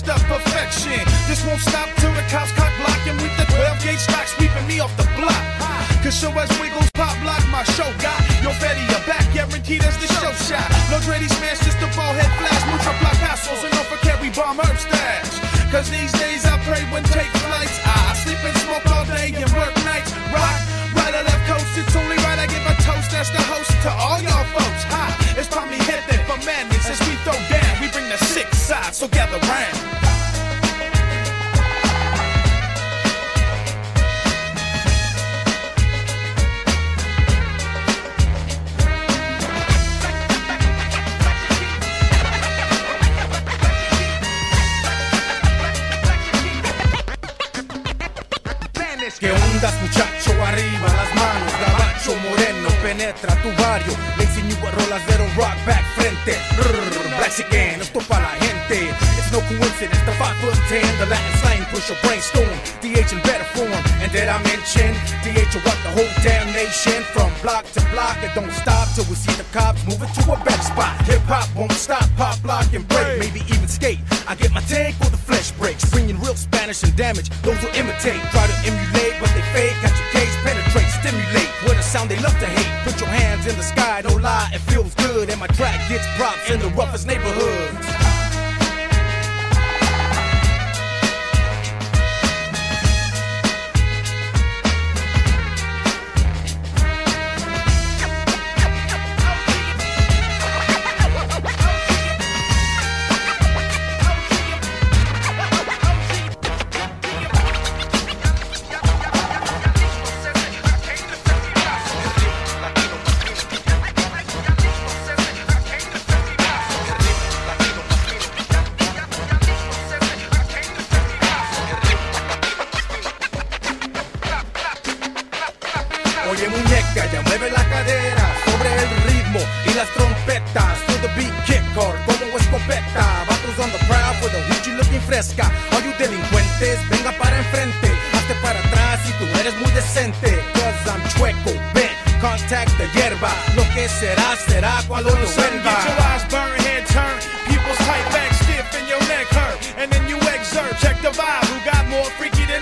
unleash the perfection. This won't stop till the cops cock block and with the 12 gauge stock sweeping me off the block. Cause show us wiggles, pop block, my show got your Betty, your back guaranteed as the show shot. No Dreddy smash, just a ball head flash, mucho placazos, and don't forget we bomb herb stash. Cause these days I pray when take so gather round. ¿Qué ondas muchacho? Arriba las manos, gabacho moreno penetra tu barrio. Le enseño a rolas de rock back frente. Rrr, Black again, esto pa' la gente. It's no coincidence, the 5 foot 10, the Latin slang push your brainstorm. DH in better form, and did I mention? DH rock the whole damn nation from block to block. It don't stop till we see the cops moving to a better spot. Hip hop won't stop, pop, lock, and break. Maybe even skate. I get my tank or the flesh breaks. Bringing real Spanish and damage. Those who imitate, try to emulate, but they fake. Got your case, penetrate, stimulate. With a sound they love to hate. Put your hands in the sky, don't lie, it feels good. And my track gets props in the roughest neighborhoods. Ya mueve la cadera sobre el ritmo y las trompetas. To the beat, kick hard como escopeta. Vatos on the prowl for the hoochie looking fresca. All you delincuentes, venga para enfrente. Hazte para atrás si tú eres muy decente. Cause I'm chueco, bent, contact the hierba. Lo que será, será cuando Son, vuelva. get your eyes burn, head turn. Pupils tight back stiff and your neck hurt. And then you exert, check the vibe. Who got more freaky than